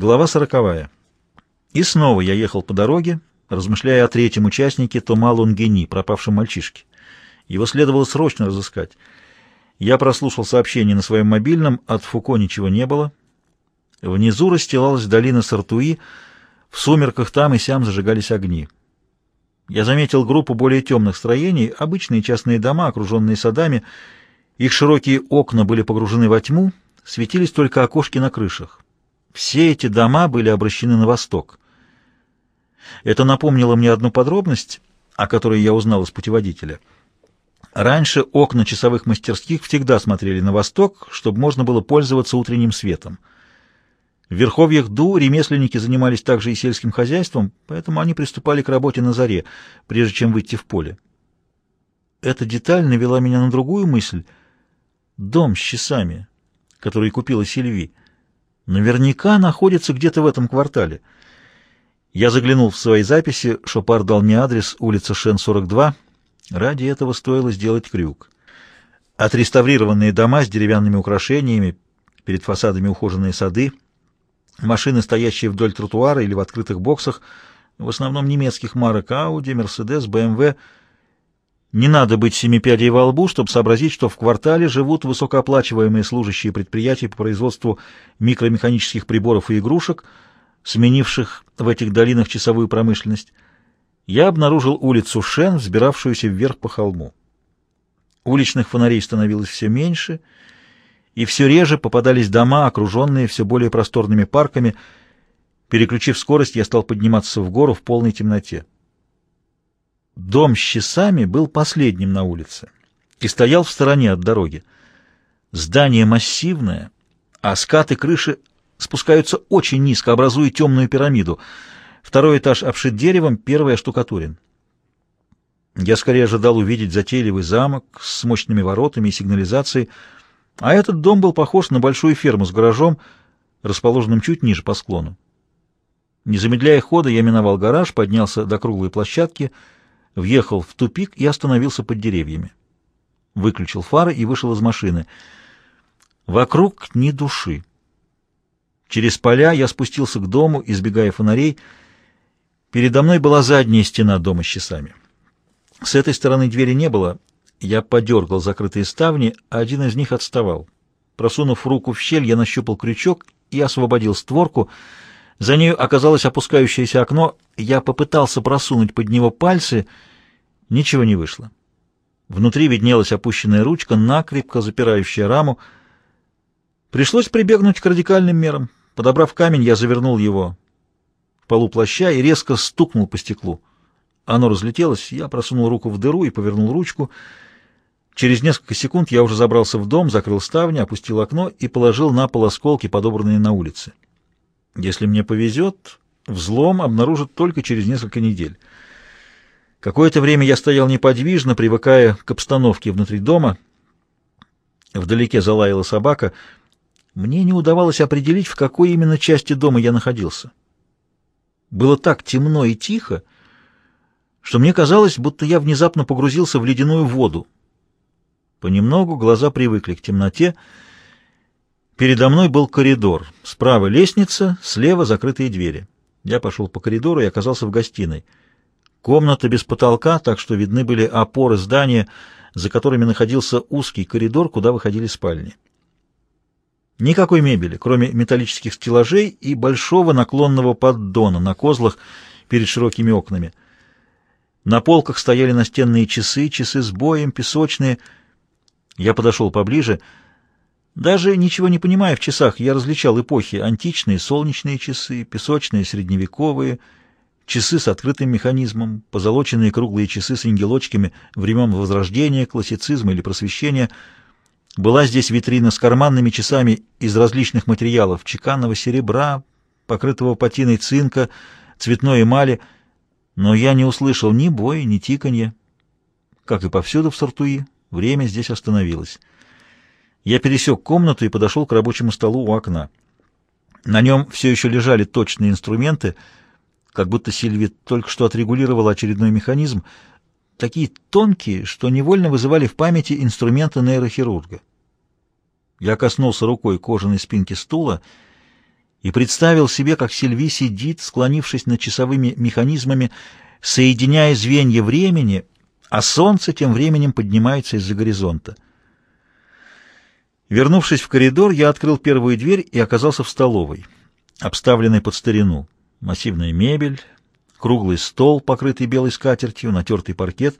Глава сороковая. И снова я ехал по дороге, размышляя о третьем участнике Тома Лунгени, пропавшем мальчишке. Его следовало срочно разыскать. Я прослушал сообщение на своем мобильном, от Фуко ничего не было. Внизу расстилалась долина Сартуи, в сумерках там и сям зажигались огни. Я заметил группу более темных строений, обычные частные дома, окруженные садами. Их широкие окна были погружены во тьму, светились только окошки на крышах. Все эти дома были обращены на восток. Это напомнило мне одну подробность, о которой я узнал из путеводителя. Раньше окна часовых мастерских всегда смотрели на восток, чтобы можно было пользоваться утренним светом. В верховьях Ду ремесленники занимались также и сельским хозяйством, поэтому они приступали к работе на заре, прежде чем выйти в поле. Эта деталь навела меня на другую мысль. Дом с часами, который купила Сильви, наверняка находится где-то в этом квартале. Я заглянул в свои записи, Шопар дал мне адрес, улица Шен-42. Ради этого стоило сделать крюк. Отреставрированные дома с деревянными украшениями, перед фасадами ухоженные сады — Машины, стоящие вдоль тротуара или в открытых боксах, в основном немецких марок Audi, Mercedes, BMW. Не надо быть семипядей во лбу, чтобы сообразить, что в квартале живут высокооплачиваемые служащие предприятий по производству микромеханических приборов и игрушек, сменивших в этих долинах часовую промышленность. Я обнаружил улицу Шен, взбиравшуюся вверх по холму. Уличных фонарей становилось все меньше — и все реже попадались дома, окруженные все более просторными парками. Переключив скорость, я стал подниматься в гору в полной темноте. Дом с часами был последним на улице и стоял в стороне от дороги. Здание массивное, а скаты крыши спускаются очень низко, образуя темную пирамиду. Второй этаж обшит деревом, первый оштукатурен. Я скорее ожидал увидеть затейливый замок с мощными воротами и сигнализацией, а этот дом был похож на большую ферму с гаражом, расположенным чуть ниже по склону. Не замедляя хода, я миновал гараж, поднялся до круглой площадки, въехал в тупик и остановился под деревьями. Выключил фары и вышел из машины. Вокруг ни души. Через поля я спустился к дому, избегая фонарей. Передо мной была задняя стена дома с часами. С этой стороны двери не было, я подергал закрытые ставни, а один из них отставал. Просунув руку в щель, я нащупал крючок и освободил створку. За нею оказалось опускающееся окно. Я попытался просунуть под него пальцы. Ничего не вышло. Внутри виднелась опущенная ручка, накрепко запирающая раму. Пришлось прибегнуть к радикальным мерам. Подобрав камень, я завернул его в полу плаща и резко стукнул по стеклу. Оно разлетелось, я просунул руку в дыру и повернул ручку — Через несколько секунд я уже забрался в дом, закрыл ставни, опустил окно и положил на пол осколки, подобранные на улице. Если мне повезет, взлом обнаружат только через несколько недель. Какое-то время я стоял неподвижно, привыкая к обстановке внутри дома. Вдалеке залаяла собака. Мне не удавалось определить, в какой именно части дома я находился. Было так темно и тихо, что мне казалось, будто я внезапно погрузился в ледяную воду, Понемногу глаза привыкли к темноте. Передо мной был коридор. Справа лестница, слева закрытые двери. Я пошел по коридору и оказался в гостиной. Комната без потолка, так что видны были опоры здания, за которыми находился узкий коридор, куда выходили спальни. Никакой мебели, кроме металлических стеллажей и большого наклонного поддона на козлах перед широкими окнами. На полках стояли настенные часы, часы с боем, песочные — я подошел поближе. Даже ничего не понимая в часах, я различал эпохи античные, солнечные часы, песочные, средневековые, часы с открытым механизмом, позолоченные круглые часы с ангелочками времен Возрождения, классицизма или просвещения. Была здесь витрина с карманными часами из различных материалов, чеканного серебра, покрытого патиной цинка, цветной эмали, но я не услышал ни боя, ни тиканья, как и повсюду в Сартуи. Время здесь остановилось. Я пересек комнату и подошел к рабочему столу у окна. На нем все еще лежали точные инструменты, как будто Сильви только что отрегулировала очередной механизм, такие тонкие, что невольно вызывали в памяти инструменты нейрохирурга. Я коснулся рукой кожаной спинки стула и представил себе, как Сильви сидит, склонившись над часовыми механизмами, соединяя звенья времени, а солнце тем временем поднимается из-за горизонта. Вернувшись в коридор, я открыл первую дверь и оказался в столовой, обставленной под старину. Массивная мебель, круглый стол, покрытый белой скатертью, натертый паркет.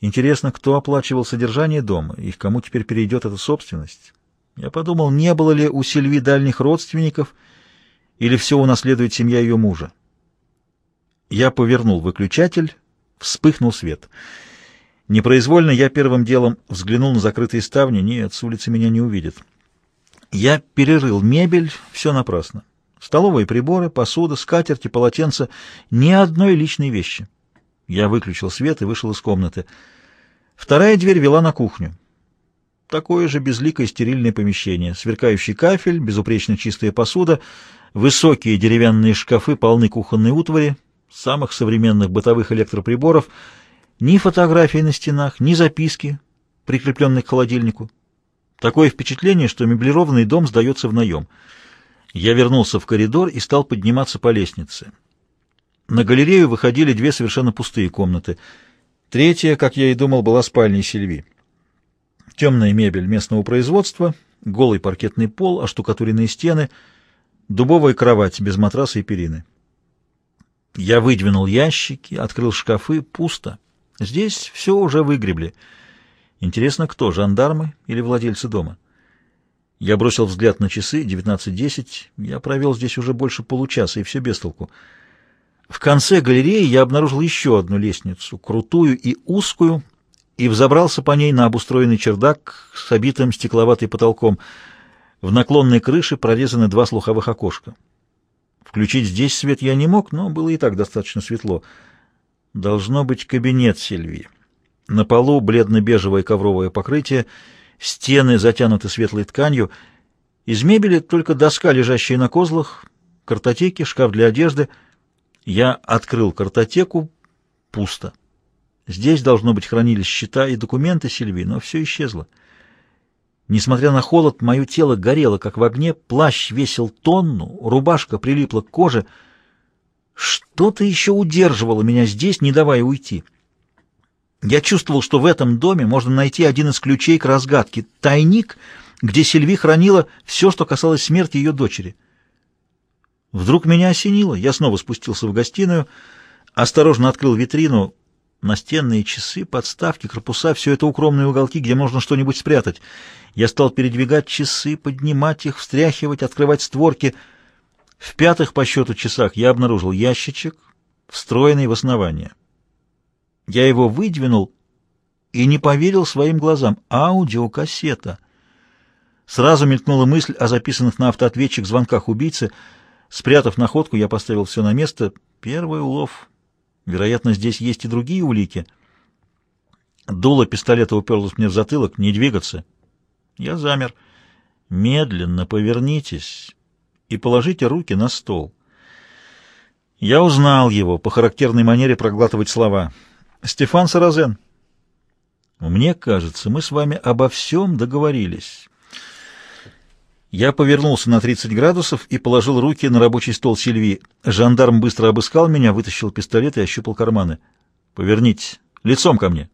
Интересно, кто оплачивал содержание дома и к кому теперь перейдет эта собственность? Я подумал, не было ли у Сильви дальних родственников, или все унаследует семья ее мужа. Я повернул выключатель, вспыхнул свет. Непроизвольно я первым делом взглянул на закрытые ставни. Нет, с улицы меня не увидят. Я перерыл мебель, все напрасно. Столовые приборы, посуда, скатерти, полотенца, ни одной личной вещи. Я выключил свет и вышел из комнаты. Вторая дверь вела на кухню. Такое же безликое стерильное помещение. Сверкающий кафель, безупречно чистая посуда, высокие деревянные шкафы полны кухонной утвари, самых современных бытовых электроприборов, ни фотографий на стенах, ни записки, прикрепленные к холодильнику. Такое впечатление, что меблированный дом сдается в наем — я вернулся в коридор и стал подниматься по лестнице. На галерею выходили две совершенно пустые комнаты. Третья, как я и думал, была спальней Сильви. Темная мебель местного производства, голый паркетный пол, оштукатуренные стены, дубовая кровать без матраса и перины. Я выдвинул ящики, открыл шкафы, пусто. Здесь все уже выгребли. Интересно, кто, жандармы или владельцы дома? Я бросил взгляд на часы, 19.10. Я провел здесь уже больше получаса, и все без толку. В конце галереи я обнаружил еще одну лестницу, крутую и узкую, и взобрался по ней на обустроенный чердак с обитым стекловатым потолком. В наклонной крыше прорезаны два слуховых окошка. Включить здесь свет я не мог, но было и так достаточно светло. Должно быть кабинет Сильвии. На полу бледно-бежевое ковровое покрытие — Стены затянуты светлой тканью. Из мебели только доска, лежащая на козлах, картотеки, шкаф для одежды. Я открыл картотеку. Пусто. Здесь, должно быть, хранились счета и документы Сильви, но все исчезло. Несмотря на холод, мое тело горело, как в огне, плащ весил тонну, рубашка прилипла к коже. Что-то еще удерживало меня здесь, не давая уйти. Я чувствовал, что в этом доме можно найти один из ключей к разгадке — тайник, где Сильви хранила все, что касалось смерти ее дочери. Вдруг меня осенило. Я снова спустился в гостиную, осторожно открыл витрину. Настенные часы, подставки, корпуса — все это укромные уголки, где можно что-нибудь спрятать. Я стал передвигать часы, поднимать их, встряхивать, открывать створки. В пятых по счету часах я обнаружил ящичек, встроенный в основание. Я его выдвинул и не поверил своим глазам. Аудиокассета. Сразу мелькнула мысль о записанных на автоответчик звонках убийцы. Спрятав находку, я поставил все на место. Первый улов. Вероятно, здесь есть и другие улики. Дуло пистолета уперлось мне в затылок. Не двигаться. Я замер. Медленно повернитесь и положите руки на стол. Я узнал его по характерной манере проглатывать слова — Стефан Саразен. Мне кажется, мы с вами обо всем договорились. Я повернулся на 30 градусов и положил руки на рабочий стол Сильви. Жандарм быстро обыскал меня, вытащил пистолет и ощупал карманы. «Повернитесь. Лицом ко мне».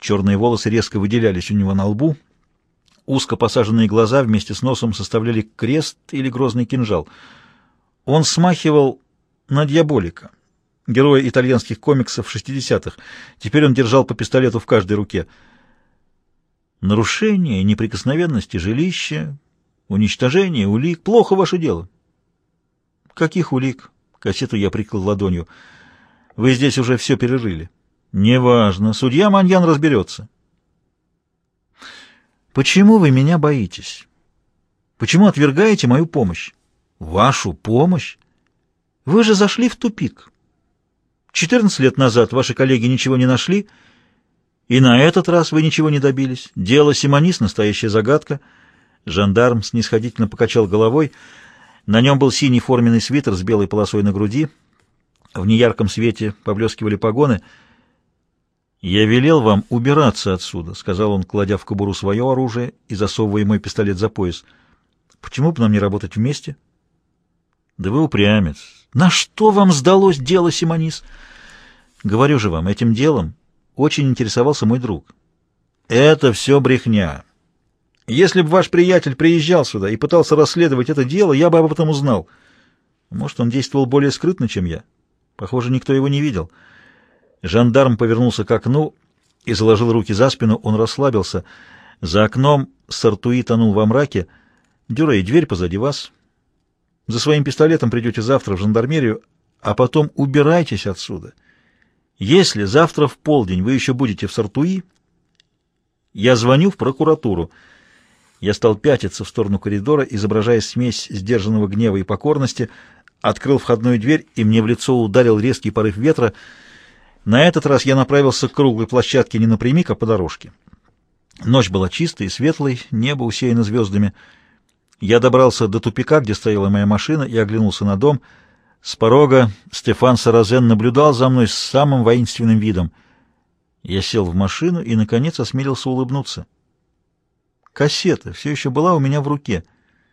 Черные волосы резко выделялись у него на лбу. Узко посаженные глаза вместе с носом составляли крест или грозный кинжал. Он смахивал на дьяволика героя итальянских комиксов 60-х. Теперь он держал по пистолету в каждой руке. Нарушение неприкосновенности жилища, уничтожение улик — плохо ваше дело. Каких улик? Кассету я прикрыл ладонью. Вы здесь уже все перерыли. Неважно. Судья Маньян разберется. Почему вы меня боитесь? Почему отвергаете мою помощь? Вашу помощь? Вы же зашли в тупик. 14 лет назад ваши коллеги ничего не нашли, и на этот раз вы ничего не добились. Дело Симонис — настоящая загадка. Жандарм снисходительно покачал головой. На нем был синий форменный свитер с белой полосой на груди. В неярком свете поблескивали погоны. «Я велел вам убираться отсюда», — сказал он, кладя в кобуру свое оружие и засовывая мой пистолет за пояс. «Почему бы нам не работать вместе?» Да вы упрямец. На что вам сдалось дело, Симонис? Говорю же вам, этим делом очень интересовался мой друг. Это все брехня. Если бы ваш приятель приезжал сюда и пытался расследовать это дело, я бы об этом узнал. Может, он действовал более скрытно, чем я. Похоже, никто его не видел. Жандарм повернулся к окну и заложил руки за спину. Он расслабился. За окном Сартуи тонул во мраке. «Дюрей, дверь позади вас. За своим пистолетом придете завтра в жандармерию, а потом убирайтесь отсюда. Если завтра в полдень вы еще будете в Сартуи, я звоню в прокуратуру». Я стал пятиться в сторону коридора, изображая смесь сдержанного гнева и покорности, открыл входную дверь, и мне в лицо ударил резкий порыв ветра. На этот раз я направился к круглой площадке не напрямик, а по дорожке. Ночь была чистой и светлой, небо усеяно звездами. Я добрался до тупика, где стояла моя машина, и оглянулся на дом. С порога Стефан Саразен наблюдал за мной с самым воинственным видом. Я сел в машину и, наконец, осмелился улыбнуться. Кассета все еще была у меня в руке —